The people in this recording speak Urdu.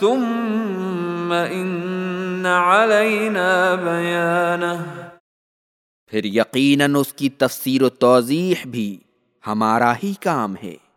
ثم ان علینا بیانہ پھر یقیناً اس کی تفسیر و توضیح بھی ہمارا ہی کام ہے۔